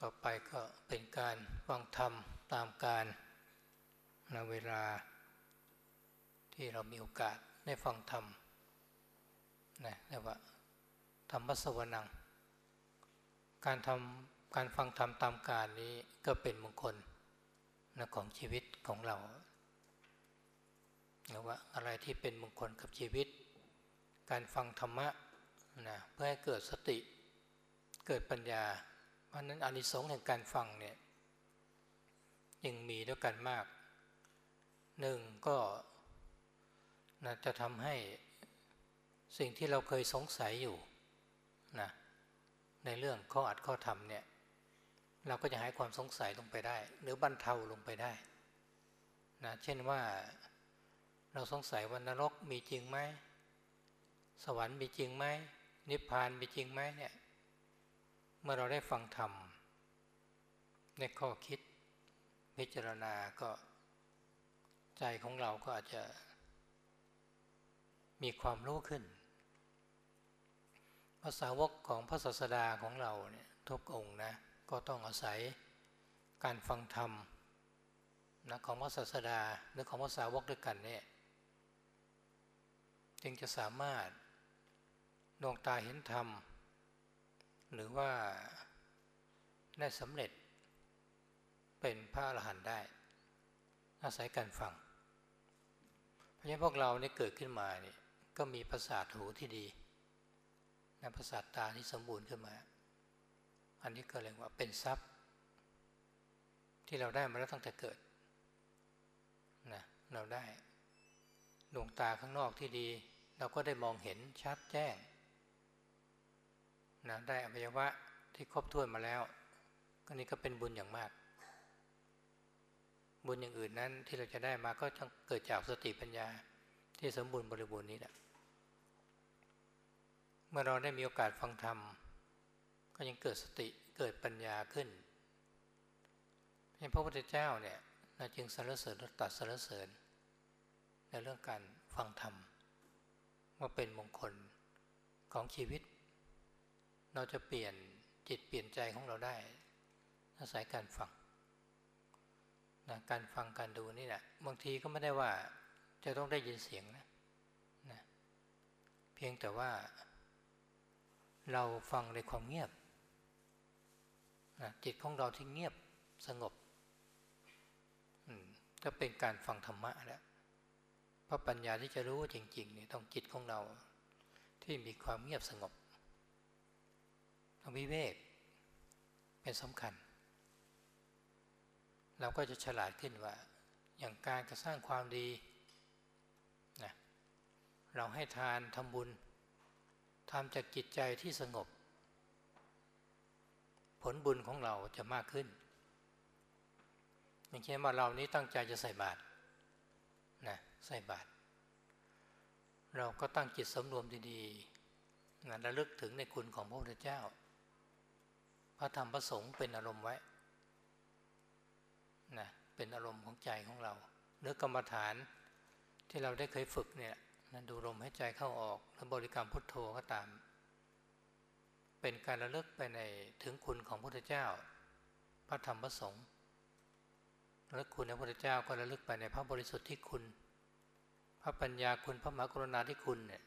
ต่อไปก็เป็นการฟังธรรมตามการในเวลาที่เรามีโอกาสได้ฟังธรรมนะเรียกว่าธรรมสวนัง การทำการฟังธรรมตามการนี้ก็เป็นมงคลนะของชีวิตของเราเรียกว่าอะไรที่เป็นมงคลกับชีวิต การฟังธรรมะนะเพื่อให้เกิดสติ เกิดปัญญา เพราะนั้นอานิสงส์แห่งการฟังเนี่ยยังมีด้วยกันมากหนึ่งก็นะจะทำให้สิ่งที่เราเคยสงสัยอยู่นะในเรื่องข้ออัดข้อธรรมเนี่ยเราก็จะหายความสงสัยลงไปได้ หรือบรรเทาลงไปได้นะเช่นว่าเราสงสัยว่านรกมีจริงไหมสวรรค์มีจริงไหมนิพพานมีจริงไหมเนี่ย เมื่อเราได้ฟังธรรมในข้อคิดพิจารณาก็ใจของเราก็อาจจะมีความรู้ขึ้นภาษาวกของพระศาสดาของเราเนี่ยทุกองนะก็ต้องอาศัยการฟังธรรมนะของพระศาสดาหรือของภาษาวกด้วยกันเนี่ยจึงจะสามารถดวงตาเห็นธรรม หรือว่าได้สำเร็จเป็นพระอรหันต์ได้ อาศัยการฟัง เพราะฉะนั้นพวกเราเนี่ยเกิดขึ้นมาเนี่ยก็มีประสาทหูที่ดีนะประสาทตาที่สมบูรณ์ขึ้นมา อันนี้ก็เรียกว่าเป็นทรัพย์ ที่เราได้มาแล้วตั้งแต่เกิดนะเราได้ดวงตาข้างนอกที่ดี เราก็ได้มองเห็นชัดแจ้ง นะได้อวัยวะที่ครบถ้วนมาแล้วก็นี่ก็เป็นบุญอย่างมาก บุญอย่างอื่นนั้นที่เราจะได้มาก็ต้องเกิดจากสติปัญญาที่สมบูรณ์บริบูรณ์นี้แหละเมื่อเราได้มีโอกาสฟังธรรม ก็ยังเกิดสติเกิดปัญญาขึ้นพระพุทธเจ้าเนี่ยจึงสรรเสริญตัดสรรเสริญ ในเรื่องการฟังธรรมว่าเป็นมงคลของชีวิต เราจะเปลี่ยนจิตเปลี่ยนใจของเราได้ อาศัยการฟังนะการฟังการดูนี่แหละบางทีก็ไม่ได้ว่าจะต้องได้ยินเสียงนะนะเพียงแต่ว่า เราฟังในความเงียบนะจิตของเราที่เงียบสงบก็เป็นการฟังธรรมะแล้วเพราะปัญญาที่จะรู้จริงๆเนี่ยต้องจิตของเราที่มีความเงียบสงบ วิเวก เป็นสำคัญ เราก็จะฉลาดขึ้นว่า อย่างการจะสร้างความดีนะเราให้ทานทำบุญทำจากจิตใจที่สงบ ผลบุญของเราจะมากขึ้น อย่างเช่นว่าเรานี้ตั้งใจจะใส่บาตรนะใส่บาตรเราก็ตั้งจิตสำรวมดีๆนะระลึกถึงในคุณของพระพุทธเจ้า พระธรรมพระสงฆ์เป็นอารมณ์ไว้นะเป็นอารมณ์ของใจของเราเนื้อกรรมฐานที่เราได้เคยฝึกเนี่ยนะดูลมให้ใจเข้าออกแล้วบริกรรมพุทโธก็ตาม เป็นการระลึกไปในถึงคุณของพระพุทธเจ้า พระธรรมพระสงฆ์ระลึกคุณในพระพุทธเจ้าก็ระลึกไปในพระบริสุทธิ์ที่คุณ พระปัญญาคุณพระมหากรุณาธิคุณเนี่ย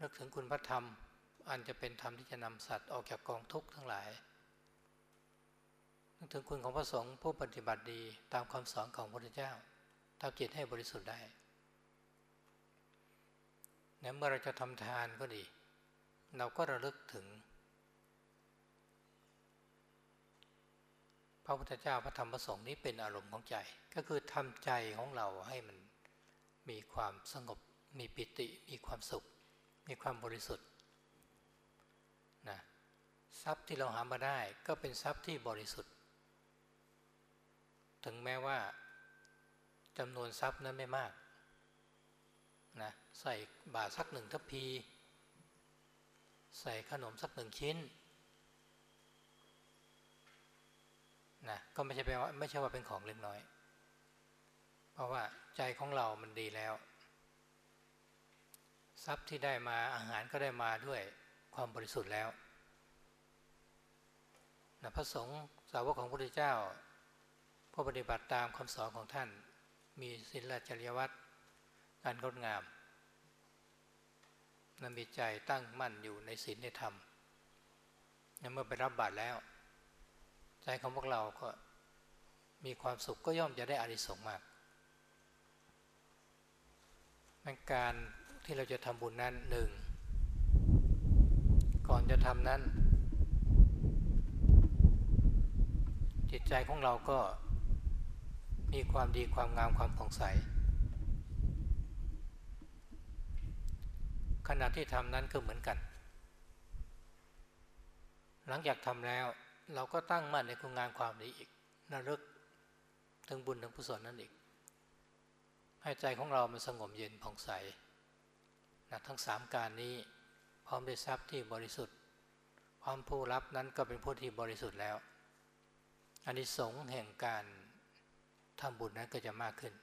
นึกถึงคุณพระธรรม อันจะเป็นธรรมที่จะนำสัตว์ออกจากกองทุกข์ทั้งหลายนึกถึงคุณของพระสงฆ์ผู้ปฏิบัติดีตามคำสอนของพระพุทธเจ้าทำจิตให้บริสุทธิ์ได้เนี่ยเมื่อเราจะทำทานก็ดี เราก็ระลึกถึง พระพุทธเจ้าพระธรรมพระสงฆ์นี้เป็นอารมณ์ของใจ ก็คือทำใจของเราให้มันมีความสงบ มีปิติ มีความสุข มีความบริสุทธิ์ ทรัพย์ที่เราหามาได้ก็เป็นทรัพย์ที่บริสุทธิ์ ถึงแม้ว่าจำนวนทรัพย์นั้นไม่มากนะใส่บาทสักหนึ่งทัพพี ใส่ขนมสักหนึ่งชิ้นนะก็ไม่ใช่แปลว่าไม่ใช่ว่าเป็นของเล็กน้อย เพราะว่าใจของเรามันดีแล้ว ทรัพย์ที่ได้มาอาหารก็ได้มาด้วยความบริสุทธิ์แล้ว นะพระสงฆ์สาวกของพระพุทธเจ้าผู้ปฏิบัติตามคำสอนของท่าน มีศีลจริยวัตรอันงดงามนมีใจตั้งมั่นอยู่ในศีลในธรรมเมื่อไปรับบาตรแล้ว ใจของพวกเราก็มีความสุขก็ย่อมจะได้อานิสงส์มากมันการที่เราจะทำบุญนั้นหนึ่ง ก่อนจะทำนั้น จิตใจของเราก็มีความดีความงามความผ่องใส ขณะที่ทำนั้นก็เหมือนกัน หลังจากทำแล้วเราก็ตั้งมั่นในคุณงานความดีอีกนรึกถึงบุญถึงกุศลนั่นอีก ให้ใจของเรามันสงบเย็นผ่องใสนะทั้งสามการนี้พร้อมด้วยทรัพย์ที่บริสุทธิ์พร้อมผู้รับนั้นก็เป็นผู้ที่บริสุทธิ์แล้ว อันนี้สงแห่งการทำบุญนั้นก็จะมากขึ้น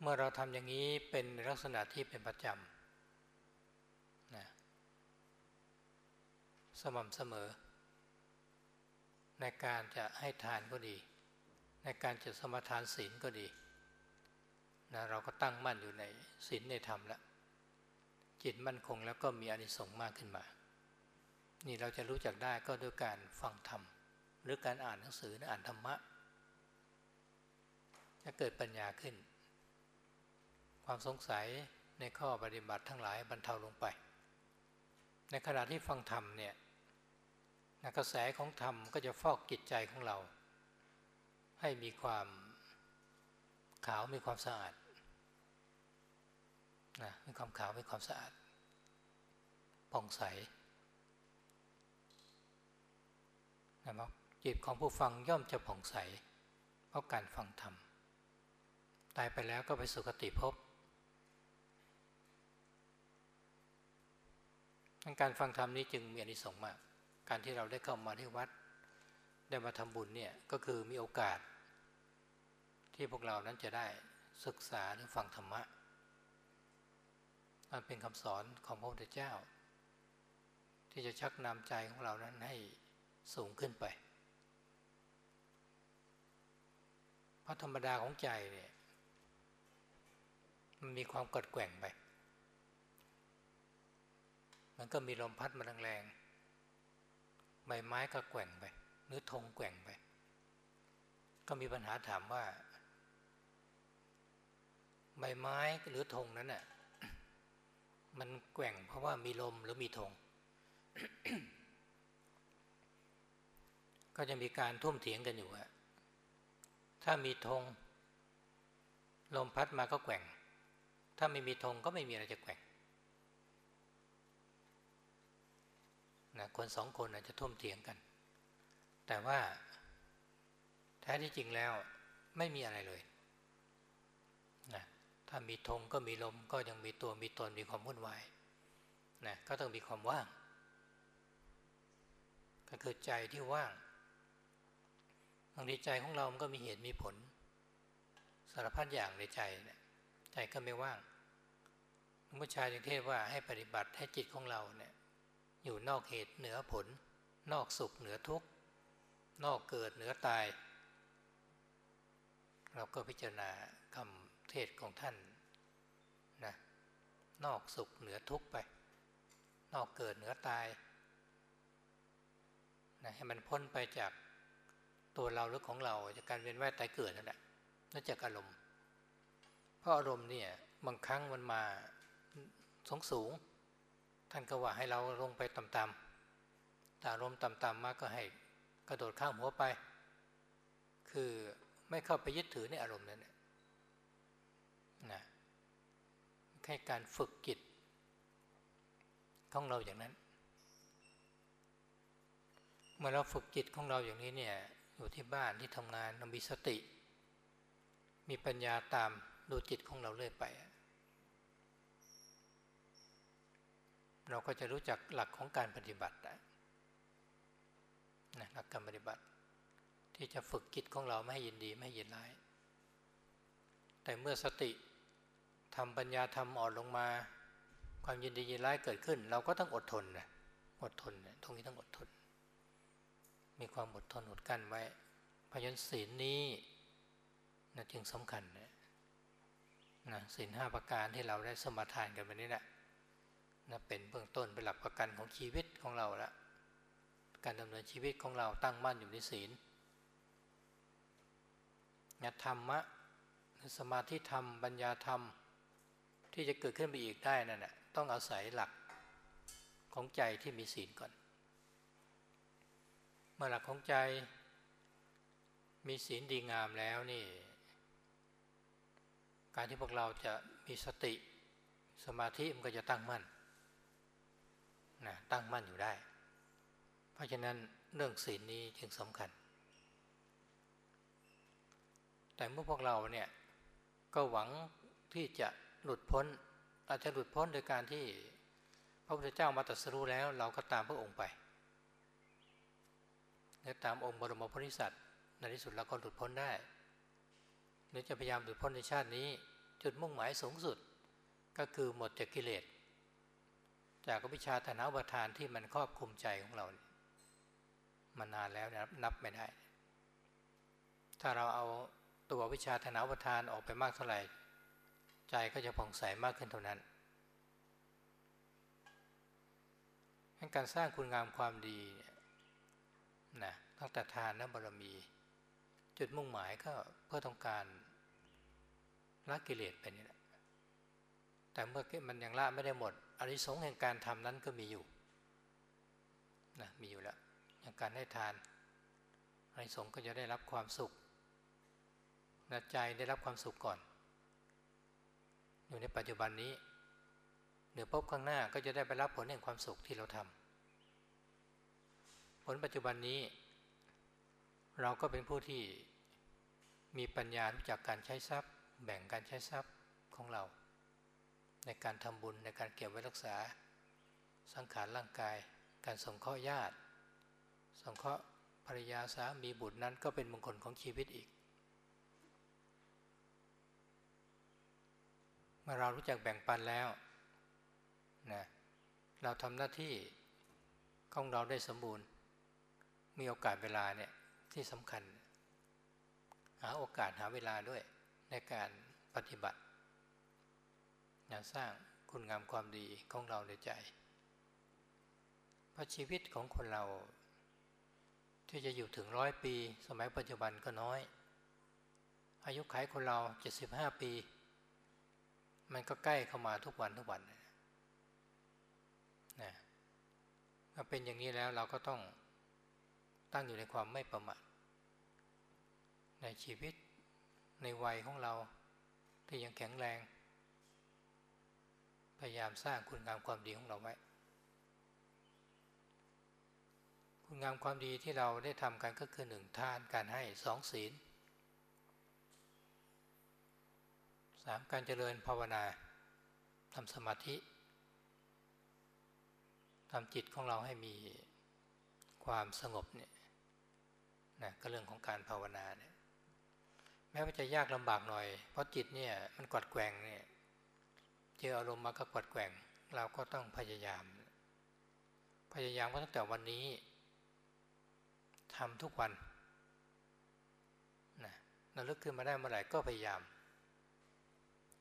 เมื่อเราทำอย่างนี้เป็นลักษณะที่เป็นประจำนะสม่ำเสมอ ในการจะให้ทานก็ดี ในการจะสมทานศีลก็ดีนะเราก็ตั้งมั่นอยู่ในศีลในธรรมแล้ว จิตมั่นคงแล้วก็มีอานิสงส์มากขึ้นมา นี่เราจะรู้จักได้ก็ด้วยการฟังธรรม หรือการอ่านหนังสืออ่านธรรมะจะเกิดปัญญาขึ้น ความสงสัยในข้อปฏิบัติทั้งหลายบรรเทาลงไป ในขณะที่ฟังธรรมเนี่ยกระแสของธรรมก็จะฟอกจิตใจของเรา ให้มีความขาวมีความสะอาดนะมีความขาวมีความสะอาดผ่องใส นะครับจิตของผู้ฟังย่อมจะผ่องใส เพราะการฟังธรรม ตายไปแล้วก็ไปสุคติภพการฟังธรรมนี้จึงมีอนิสงส์มาก การที่เราได้เข้ามาที่วัด ได้มาทำบุญเนี่ยก็คือมีโอกาส ที่พวกเรานั้นจะได้ศึกษาหรือฟังธรรมะมันเป็นคำสอนของพระพุทธเจ้า ที่จะชักนำใจของเรานั้นให้ สูงขึ้นไป เพราะธรรมดาของใจเนี่ยมันมีความกดแกว่งไป มันก็มีลมพัดมาแรงๆ ใบไม้ก็แกว่งไป หรือธงแกว่งไป ก็มีปัญหาถามว่า ใบไม้หรือธงนั้นน่ะ มันแกว่งเพราะว่ามีลมหรือมีธง ก็จะมีการทุ่มเถียงกันอยู่อะถ้ามีธงลมพัดมาก็แกว่ง ถ้าไม่มีธงก็ไม่มีอะไรจะแกว่งนะคนสองคนอาจจะทุ่มเถียงกัน แต่ว่าแท้ที่จริงแล้วไม่มีอะไรเลยนะถ้ามีธงก็มีลมก็ยังมีตัวมีตนมีความวุ่นวายนะก็ต้องมีความว่าง ก็คือใจที่ว่าง บางทีใจของเรามันก็มีเหตุมีผล สารพัดอย่างในใจเนี่ยใจก็ไม่ว่างหลวงพ่อชายจึงเทศว่าให้ปฏิบัติให้จิตของเราเนี่ยอยู่นอกเหตุเหนือผล นอกสุขเหนือทุกข์ นอกเกิดเหนือตาย เราก็พิจารณาคำเทศของท่านนะนอกสุขเหนือทุกข์ไป นอกเกิดเหนือตายนะให้มันพ้นไปจาก ตัวเราหรือของเราจากการเวียนว่ายตายเกิดนั่นแหละนั่นจากอารมณ์ เพราะอารมณ์เนี่ยบางครั้งมันมาสูงสูง ท่านก็ว่าให้เราลงไปต่ำๆแต่อารมณ์ต่ำๆมากก็ให้กระโดดข้ามหัวไป คือไม่เข้าไปยึดถือในอารมณ์นั้นนะแค่การฝึกจิตของเราอย่างนั้นเมื่อเราฝึกจิตของเราอย่างนี้เนี่ย อยู่ที่บ้านที่ทำงานเรามีสติ มีปัญญาตามดูจิตของเราเรื่อยไป เราก็จะรู้จักหลักของการปฏิบัตินะหลักการปฏิบัติ ที่จะฝึกจิตของเราไม่ให้ยินดีไม่ให้ยินร้าย แต่เมื่อสติทำปัญญาทำอ่อนลงมา ความยินดียินร้ายเกิดขึ้น เราก็ต้องอดทนนะอดทนนี่ยตรงนี้ต้องอดทน มีความอดทนอดกั้นไว้พยัญศีลนี้นะจึงสำคัญนะนะศีลห้าประการที่เราได้สมาทานกันวันนี้แหละนะเป็นเบื้องต้นเป็นหลักประกันของชีวิตของเราละการดำเนินชีวิตของเราตั้งมั่นอยู่ในศีลนะธรรมะสมาธิธรรมปัญญาธรรมที่จะเกิดขึ้นไปอีกได้นั่นแหละต้องอาศัยหลักของใจที่มีศีลก่อน เมื่อหลักของใจ มีศีลดีงามแล้วนี่ การที่พวกเราจะมีสติสมาธิมันก็จะตั้งมั่นนะตั้งมั่นอยู่ได้ เพราะฉะนั้นเรื่องศีลนี้จึงสำคัญ แต่เมื่อพวกเราเนี่ยก็หวังที่จะหลุดพ้น อาจจะหลุดพ้นโดยการที่พระพุทธเจ้ามาตรัสรู้แล้ว เราก็ตามพระองค์ไป และตามองค์บรมโพธิสัตว์ในที่สุดเราก็หลุดพ้นได้หรือจะพยายามหลุดพ้นในชาตินี้ จุดมุ่งหมายสูงสุดก็คือหมดจากกิเลส จากวิชาธนาบทานที่มันครอบคุมใจของเรา มานานแล้วนับไม่ได้ ถ้าเราเอาตัววิชาธนาบทานออกไปมากเท่าไหร่ ใจก็จะผ่องใสมากขึ้นเท่านั้นการสร้างคุณงามความดีเนะตั้งแต่ทานและบารมี จุดมุ่งหมายก็เพื่อต้องการละกิเลสไปนี่แหละแต่เมื่อมันยังละไม่ได้หมดอริสงแห่งการทำนั้นก็มีอยู่นะมีอยู่แล้วอย่างการให้ทานอริสงก็จะได้รับความสุขนะใจได้รับความสุขก่อน อยู่ในปัจจุบันนี้เดี๋ยวพบข้างหน้าก็จะได้ไปรับผลแห่งความสุขที่เราทำผ ลปัจจุบันนี้ เราก็เป็นผู้ที่มีปัญญารู้จักการใช้ทรัพย์ แบ่งการใช้ทรัพย์ของเรา ในการทำบุญในการเก็บไว้รักษา สังขารร่างกาย การสงเคราะห์ญาติ สงเคราะห์ภรรยาสามีบุตรนั้นก็เป็นมงคลของชีวิตอีก เมื่อเรารู้จักแบ่งปันแล้วนะเราทำหน้าที่ของเราได้สมบูรณ์ มีโอกาสเวลาเนี่ยที่สำคัญ หาโอกาสหาเวลาด้วยในการปฏิบัติงานสร้างคุณงามความดีของเราในใจ เพราะชีวิตของคนเรา ที่จะอยู่ถึงร้อยปี สมัยปัจจุบันก็น้อย อายุขัยคนเรา75ปี มันก็ใกล้เข้ามาทุกวันทุกวันนะถ้าเป็นอย่างนี้แล้วเราก็ต้อง ตั้งอยู่ในความไม่ประมาทในชีวิตในวัยของเราที่ยังแข็งแรง พยายามสร้างคุณงามความดีของเราไว้ คุณงามความดีที่เราได้ทำกันก็คือหนึ่งทานการให้สองศีลสามการเจริญภาวนาทำสมาธิทำจิตของเราให้มีความสงบเนี่ย นะก็เรื่องของการภาวนาเนี่ยแม้ว่าจะยากลำบากหน่อย เพราะจิตเนี่ยมันกัดแกงเนี่ยเจออารมณ์มาก็กัดแกงเราก็ต้องพยายาม พยายามว่าตั้งแต่วันนี้ทำทุกวันนะระลึกขึ้นมาได้เมื่อไหร่ก็พยายาม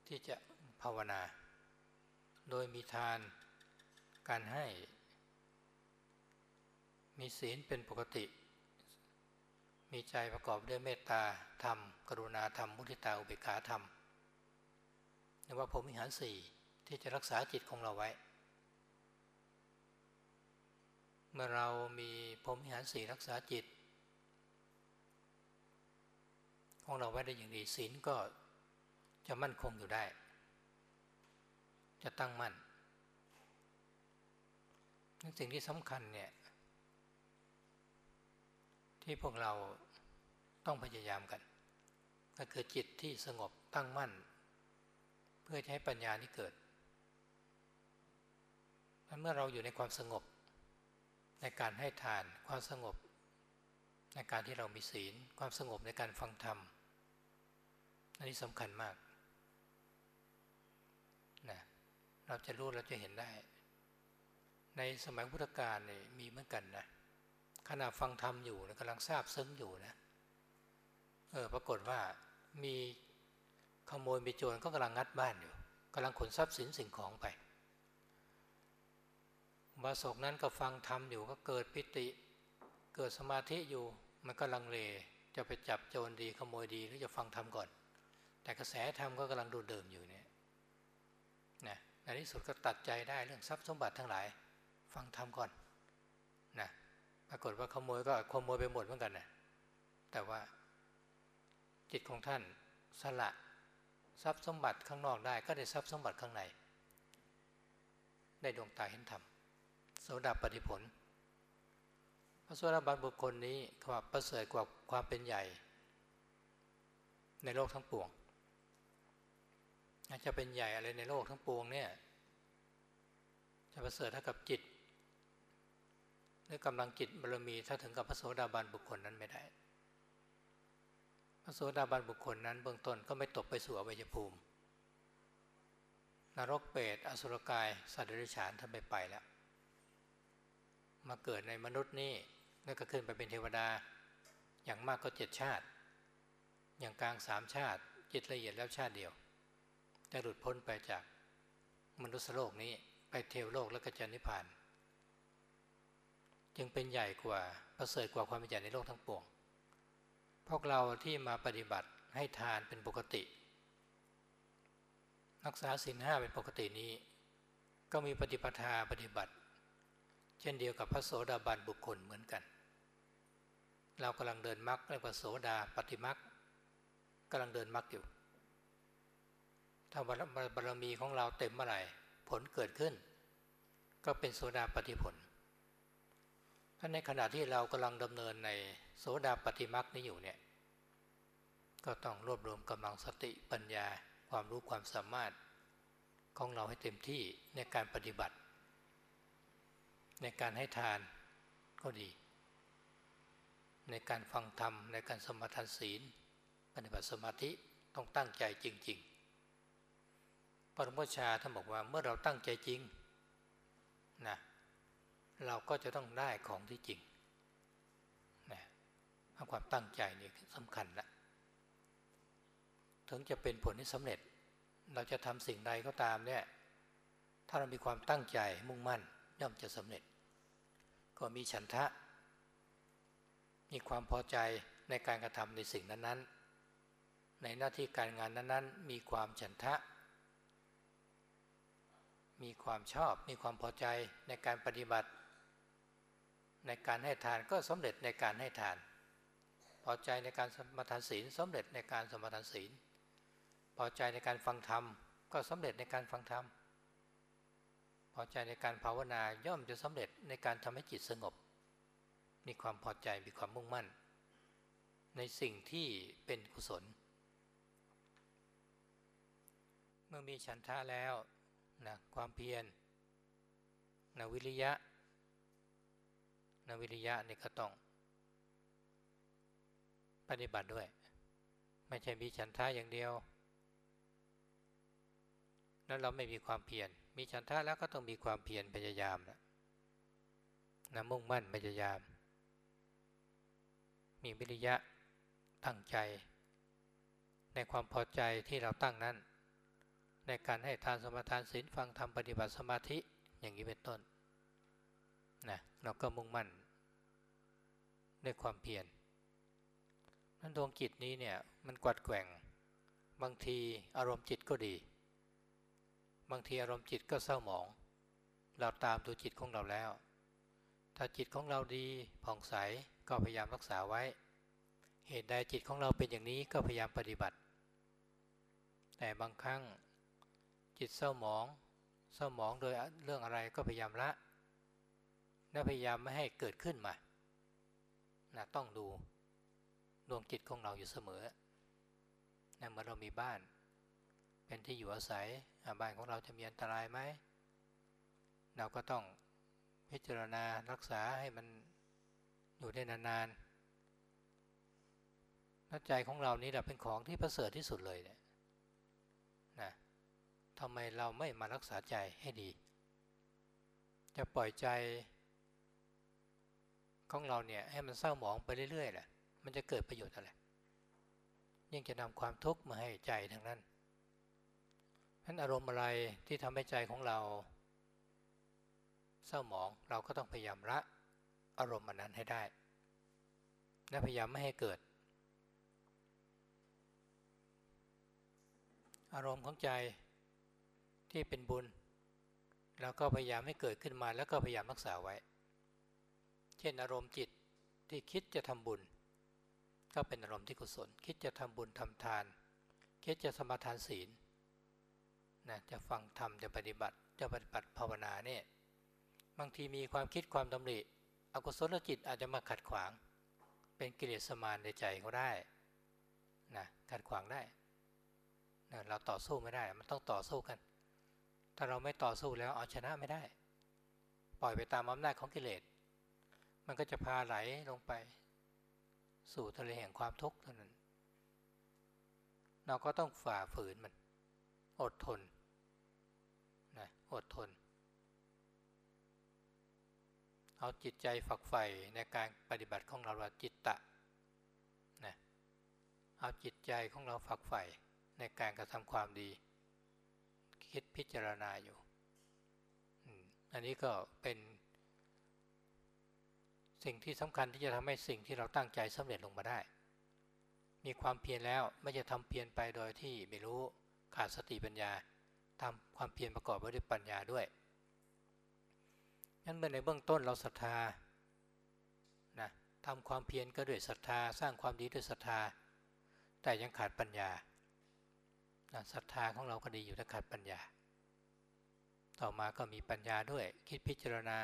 ที่จะภาวนา โดยมีทานการให้ มีศีลเป็นปกติ มีใจประกอบด้วยเมตตาธรรม กรุณาธรรม มุทิตาอุเบกขาธรรมเรียกว่าผมมิหารสี่ที่จะรักษาจิตของเราไว้ เมื่อเรามีพรมิหารสี่รักษาจิต ของเราไว้ได้อย่างดีศีลก็จะมั่นคงอยู่ได้ จะตั้งมั่น สิ่งที่สำคัญเนี่ย ที่พวกเราต้องพยายามกัน ก็คือจิตที่สงบตั้งมั่น เพื่อใช้ปัญญานี้เกิดเมื่อเราอยู่ในความสงบ ในการให้ทานความสงบ ในการที่เรามีศีล ความสงบในการฟังธรรมอันนี้สำคัญมากนะเราจะรู้เราจะเห็นได้ ในสมัยพุทธกาลเนี่ยมีเหมือนกันนะ ขณะฟังธรรมอยู่กำลังทราบซึ้งอยู่นะเออปรากฏว่ามีขโมยมีโจรก็กำลังงัดบ้านอยู่กำลังขนทรัพย์สินสิ่งของไปบาศกนั้นก็ฟังธรรมอยู่ก็เกิดปิติ เกิดสมาธิอยู่มันก็ลังเลจะไปจับโจรดีขโมยดีหรือจะฟังธรรมก่อน แต่กระแสธรรมก็กำลังดูเดิมอยู่เนี่ยนะในที่สุดก็ตัดใจได้เรื่องทรัพย์สมบัติทั้งหลาย ฟังธรรมก่อน ปรากฏว่าขโมยก็ขโมยไปหมดเหมือนกันนะแต่ว่าจิตของท่านสละทรัพย์สมบัติข้างนอกได้ ก็ได้ทรัพย์สมบัติข้างใน ได้ดวงตาเห็นธรรมโสดาปฏิผล พระโสดาบันบุคคลนี้เขาว่าประเสริฐกว่าความเป็นใหญ่ ในโลกทั้งปวงอาจจะเป็นใหญ่อะไรในโลกทั้งปวงเนี่ยจะประเสริฐเท่ากับจิต หรือกำลังจิตบารมีถ้าถึงกับพระโสดาบันบุคคลนั้นไม่ได้ พระโสดาบันบุคคลนั้นเบื้องต้นก็ไม่ตกไปสู่อวัยภูมิ นรกเปรตอสุรกายสัตว์เดรัจฉานท่านไม่ไปแล้ว มาเกิดในมนุษย์นี่แล้วก็ขึ้นไปเป็นเทวดา อย่างมากก็เจ็ดชาติ อย่างกลางสามชาติจิตละเอียดแล้วชาติเดียว จะหลุดพ้นไปจากมนุษย์โลกนี้ไปเทวโลกแล้วก็จะนิพพาน จึงเป็นใหญ่กว่าประเสริฐกว่าความเป็นใหญ่ในโลกทั้งปวง พวกเราที่มาปฏิบัติให้ทานเป็นปกติรักษาศีลห้าเป็นปกตินี้ ก็มีปฏิปทาปฏิบัติ เช่นเดียวกับพระโสดาบันบุคคลเหมือนกัน เรากำลังเดินมรรคเรียกว่าโสดาปฏิมรรคกำลังเดินมรรคอยู่ ถ้าบารมีของเราเต็มเมื่อไหร่ผลเกิดขึ้น ก็เป็นโสดาปฏิผล ถ้าในขณะที่เรากำลังดำเนินในโสดาปฏิมักนี้อยู่เนี่ย ก็ต้องรวบรวมกำลังสติปัญญาความรู้ความสามารถของเราให้เต็มที่ในการปฏิบัติ ในการให้ทานก็ดี ในการฟังธรรม ในการสมาทานศีล ปฏิบัติสมาธิต้องตั้งใจจริง ๆ ปรมชาท่านบอกว่าเมื่อเราตั้งใจจริงนะ เราก็จะต้องได้ของที่จริงนะความตั้งใจนี่สำคัญละถึงจะเป็นผลที่สำเร็จ เราจะทำสิ่งใดก็ตามเนี่ย ถ้าเรามีความตั้งใจมุ่งมั่นย่อมจะสำเร็จ ก็มีฉันทะ มีความพอใจในการกระทำในสิ่งนั้นๆ ในหน้าที่การงานนั้นๆ มีความฉันทะ มีความชอบ มีความพอใจในการปฏิบัติ ในการให้ทานก็สำเร็จในการให้ทาน พอใจในการสมทานศีลสำเร็จในการสมทานศีล พอใจในการฟังธรรมก็สำเร็จในการฟังธรรม พอใจในการภาวนาย่อมจะสำเร็จในการทำให้จิตสงบ มีความพอใจมีความมุ่งมั่น ในสิ่งที่เป็นกุศล เมื่อมีฉันทะแล้วนะความเพียรนะวิริยะ นวิริยะนี่ก็ต้อง ปฏิบัติด้วย ไม่ใช่มีฉันทะอย่างเดียว แล้วเราไม่มีความเพียรมีฉันทะแล้วก็ต้องมีความเพียรพยายามนะนะมุ่งมั่นพยายาม มีวิริยะตั้งใจ ในความพอใจที่เราตั้งนั้น ในการให้ทานสมาทานศีลฟังธรรมปฏิบัติสมาธิอย่างนี้เป็นต้น นะเราก็มุ่งมั่นด้วยความเพียรนั้นดวงจิตนี้เนี่ยมันกวัดแกว่ง บางทีอารมณ์จิตก็ดี บางทีอารมณ์จิตก็เศร้าหมอง เราตามดูจิตของเราแล้ว ถ้าจิตของเราดีผ่องใสก็พยายามรักษาไว้ เหตุใดจิตของเราเป็นอย่างนี้ก็พยายามปฏิบัติ แต่บางครั้งจิตเศร้าหมอง เศร้าหมองโดยเรื่องอะไรก็พยายามละ และพยายามไม่ให้เกิดขึ้นมานะต้องดูดวงจิตของเราอยู่เสมอนะเมื่อเรามีบ้าน เป็นที่อยู่อาศัยบ้านของเราจะมีอันตรายไหม เราก็ต้องพิจารณารักษาให้มันอยู่ได้นานๆน้ใจของเรานี่แหละเป็นของที่ประเสริฐที่สุดเลยเนี่ยนะทำไมเราไม่มารักษาใจให้ดี จะปล่อยใจ ของเราเนี่ยให้มันเศร้าหมองไปเรื่อยๆแหละมันจะเกิดประโยชน์อะไรยิ่งจะนำความทุกข์มาให้ใจทั้งนั้นนั้นอารมณ์อะไรที่ทำให้ใจของเรา เศร้าหมองเราก็ต้องพยายามละอารมณ์มันนั้นให้ได้ และพยายามไม่ให้เกิด อารมณ์ของใจที่เป็นบุญแล้วก็พยายามให้เกิดขึ้นมาแล้วก็พยายามรักษาไว้ เช่นอารมณ์จิตที่คิดจะทำบุญ ก็เป็นอารมณ์ที่กุศล คิดจะทำบุญทำทาน คิดจะสมาทานศีลนะจะฟังธรรมจะปฏิบัติจะปฏิบัติภาวนาเนี่ยบางทีมีความคิดความดำริอกุศลจิตอาจจะมาขัดขวาง เป็นกิเลสมารในใจเขาได้นะขัดขวางได้นะเราต่อสู้ไม่ได้ มันต้องต่อสู้กัน ถ้าเราไม่ต่อสู้แล้วเอาชนะไม่ได้ ปล่อยไปตามอำนาจของกิเลส มันก็จะพาไหลลงไป สู่ทะเลแห่งความทุกข์เท่านั้น เราก็ต้องฝ่าฝืนมัน อดทนนะอดทน เอาจิตใจฝักใฝ่ในการปฏิบัติของเราว่าจิตตะนะเอาจิตใจของเราฝักใฝ่ในการกระทำความดี คิดพิจารณาอยู่อันนี้ก็เป็น สิ่งที่สำคัญที่จะทำให้สิ่งที่เราตั้งใจสำเร็จลงมาได้ มีความเพียรแล้วไม่จะทำเพียรไปโดยที่ไม่รู้ขาดสติปัญญาทำความเพียรประกอบไปด้วยปัญญาด้วยนั้นเมื่อในเบื้องต้นเราศรัทธานะทำความเพียรก็ด้วยศรัทธา สร้างความดีด้วยศรัทธา แต่ยังขาดปัญญาศรัทธาของเราก็ดีอยู่แต่ขาดปัญญา ต่อมาก็มีปัญญาด้วยคิดพิจารณา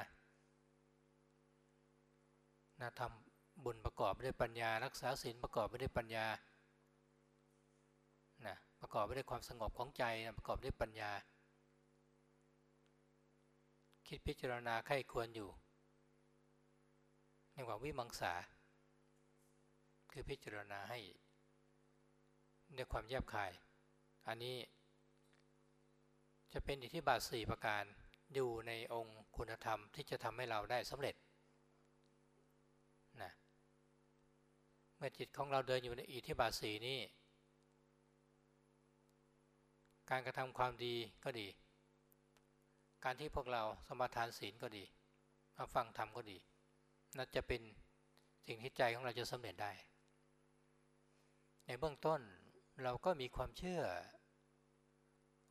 นะทำบุญประกอบด้วยปัญญา รักษาศีลประกอบไปด้วยปัญญานะประกอบไปด้วยความสงบของใจนะประกอบด้วยปัญญา คิดพิจารณาไข้ควรอยู่ในความวิมังสา คือพิจารณาให้ด้วยความแยบคาย อันนี้จะเป็นอิทธิบาทสี่ประการอยู่ในองค์คุณธรรมที่จะทำให้เราได้สำเร็จนะเมื่อจิตของเราเดินอยู่ในอิทธิบาทสีนี้ การกระทำความดีก็ดี การที่พวกเราสมาทานศีลก็ดีมาฟังธรรมก็ดีน่าจะเป็นสิ่งที่ใจของเราจะสำเร็จได้ ในเบื้องต้นเราก็มีความเชื่อ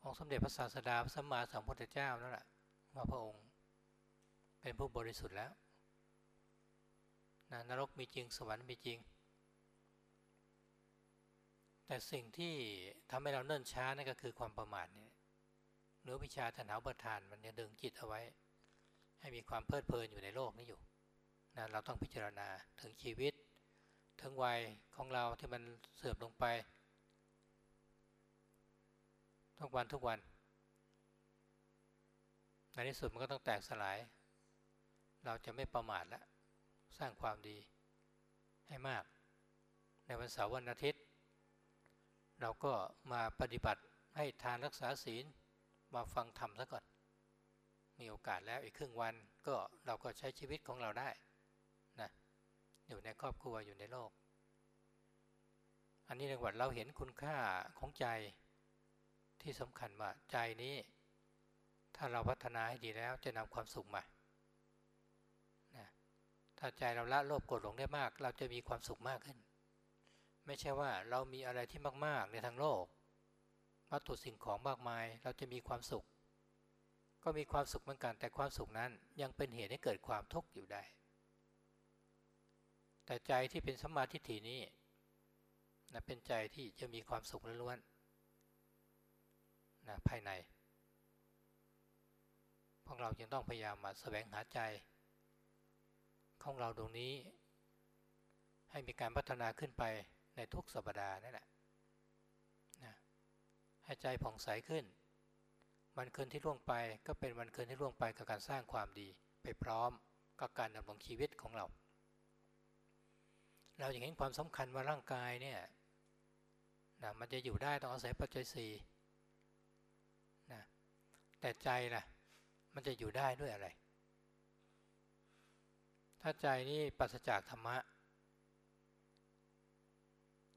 องค์สมเด็จพระศาสดาพระสัมมาสัมพุทธเจ้านั่นแหละว่าพระองค์เป็นผู้บริสุทธิ์แล้วนรกมีจริงสวรรค์มีจริง แต่สิ่งที่ทำให้เราเนิ่นช้านั่นก็คือความประมาทเนี่ยเนื้อวิชาถนาประทานมันจะดึงจิตเอาไว้ ให้มีความเพลิดเพลินอยู่ในโลกนี้อยู่นะเราต้องพิจารณาถึงชีวิต ถึงวัยของเราที่มันเสื่อมลงไป ทุกวันทุกวันในที่สุดมันก็ต้องแตกสลาย เราจะไม่ประมาทแล้วสร้างความดีให้มาก ในวันเสาร์วันอาทิตย์ เราก็มาปฏิบัติให้ทานรักษาศีลมาฟังธรรมซะก่อนมีโอกาสแล้วอีกครึ่งวันก็เราก็ใช้ชีวิตของเราได้นะอยู่ในครอบครัวอยู่ในโลก อันนี้ในวันเราเห็นคุณค่าของใจที่สำคัญว่าใจนี้ ถ้าเราพัฒนาให้ดีแล้วจะนำความสุขมาถ้าใจเราละโลภโกรธหลงได้มาก เราจะมีความสุขมากขึ้น ไม่ใช่ว่าเรามีอะไรที่มาก ๆ ในทางโลกวัตถุสิ่งของมากมาย เราจะมีความสุข ก็มีความสุขเหมือนกันแต่ความสุขนั้นยังเป็นเหตุให้เกิดความทุกข์อยู่ได้ แต่ใจที่เป็นสมาธิฐินี้นะเป็นใจที่จะมีความสุขล้วนๆนะภายในพวกเราจึงต้องพยายามมาแสวงหาใจ ของเราตรงนี้ ให้มีการพัฒนาขึ้นไป ในทุกสัปดาห์นั่นแหละนะให้ใจผ่องใสขึ้น วันคืนที่ล่วงไปก็เป็นวันคืนที่ล่วงไปกับการสร้างความดีไปพร้อมกับการดำรงชีวิตของเรา เราอย่างเห็นความสำคัญว่าร่างกายเนี่ยนะมันจะอยู่ได้ต้องอาศัยปัจจัยสี่นะแต่ใจล่ะมันจะอยู่ได้ด้วยอะไร ถ้าใจนี่ปราศจากธรรมะ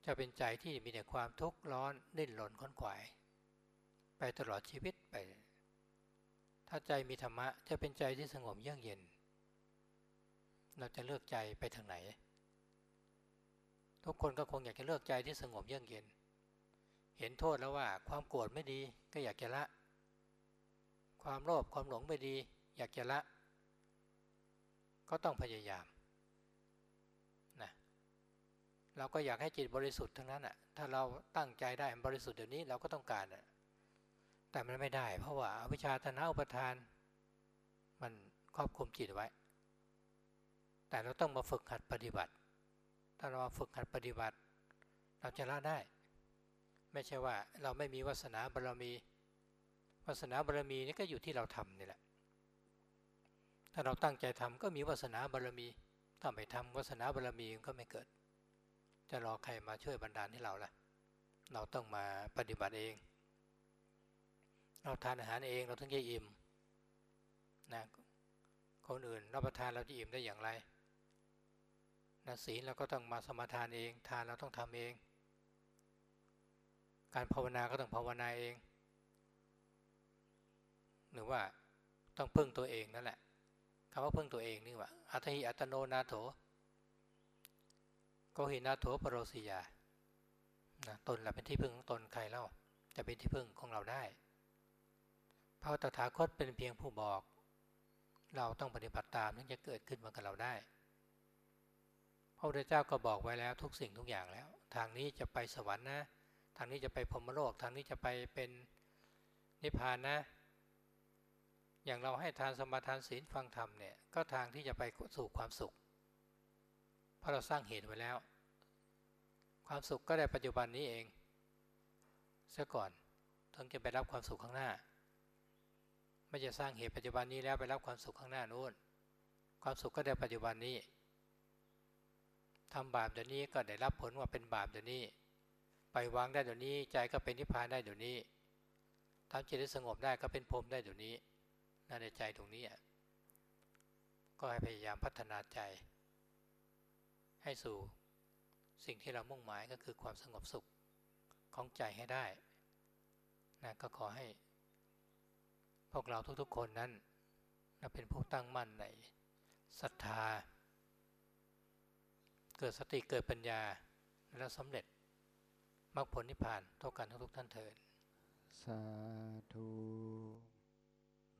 จะเป็นใจที่มีแต่ความทุกข์ร้อนดิ้นรนค้นขวาย ไปตลอดชีวิตไป ถ้าใจมีธรรมะจะเป็นใจที่สงบเยือกเย็น เราจะเลือกใจไปทางไหน ทุกคนก็คงอยากจะเลือกใจที่สงบเยือกเย็น เห็นโทษแล้วว่าความโกรธไม่ดีก็อยากจะละ ความโลภความหลงไม่ดี อยากจะละ ก็ต้องพยายามนะ เราก็อยากให้จิตบริสุทธิ์ทั้งนั้นอะ ถ้าเราตั้งใจได้บริสุทธิ์เดี๋ยวนี้เราก็ต้องการอะ แต่มันไม่ได้ เพราะว่าอวิชชาทนาอุปทาน มันครอบคุมจิตไว้ แต่เราต้องมาฝึกหัดปฏิบัติ ถ้าเราฝึกหัดปฏิบัติ เราจะละได้ ไม่ใช่ว่าเราไม่มีวาสนาบารมี วาสนาบารมีนี่ก็อยู่ที่เราทำนี่แหละ ถ้าเราตั้งใจทำก็มีวาสนาบารมี ถ้าไม่ทำวาสนาบารมีก็ไม่เกิด จะรอใครมาช่วยบันดาลให้เราล่ะ เราต้องมาปฏิบัติเอง เราทานอาหารเองเราต้องจะอิ่มนะคนอื่นรับประทานเราจะอิ่มได้อย่างไรนะศีลเราก็ต้องมาสมาทานเอง ทานเราต้องทำเอง การภาวนาก็ต้องภาวนาเอง หรือว่าต้องพึ่งตัวเองนั่นแหละคำว่าพึ่งตัวเองนี่ว่าอัตหิอัตโนนาโถ โกหินาโถปรโรสิยานะตนแหละเป็นที่พึ่งของตนใครเล่าจะเป็นที่พึ่งของเราได้พระตถาคตเป็นเพียงผู้บอก เราต้องปฏิบัติตามถึงจะเกิดขึ้นมากับเราได้ พระพุทธเจ้าก็บอกไว้แล้วทุกสิ่งทุกอย่างแล้ว ทางนี้จะไปสวรรค์นะ ทางนี้จะไปพรหมโลก ทางนี้จะไปเป็นนิพพานนะ อย่างเราให้ทานสมาทานศีลฟังธรรมเนี่ยก็ทางที่จะไปสู่ความสุข ราะเราสร้างเหตุไว้แล้ว ความสุขก็ได้ปัจจุบันนี้เองเสียก่อนถึงจะไปรับความสุขข้างหน้า ไม่จะสร้างเหตุปัจจุบันนี้แล้วไปรับความสุขข้างหน้านู้นความสุขก็ได้ปัจจุบันนี้ทำบาปเดี๋ยวนี้ก็ได้รับผลว่าเป็นบาปเดี๋ยวนี้ ไปวางได้เดี๋ยวนี้ใจก็เป็นนิพพานได้เดี๋ยวนี้ทำจิตให้สงบได้ก็เป็นพรมได้เดี๋ยวนี้น่าในใจตรงนี้ก็ให้พยายามพัฒนาใจ ให้สู่สิ่งที่เรามุ่งหมายก็คือความสงบสุขของใจให้ได้นะก็ขอให้ พวกเราทุกๆคนนั้นนะเป็นผู้ตั้งมั่นในศรัทธา เกิดสติเกิดปัญญาแล้วสำเร็จมรรคผลนิพพานท่ากันทุกท่านเถิดสาธุ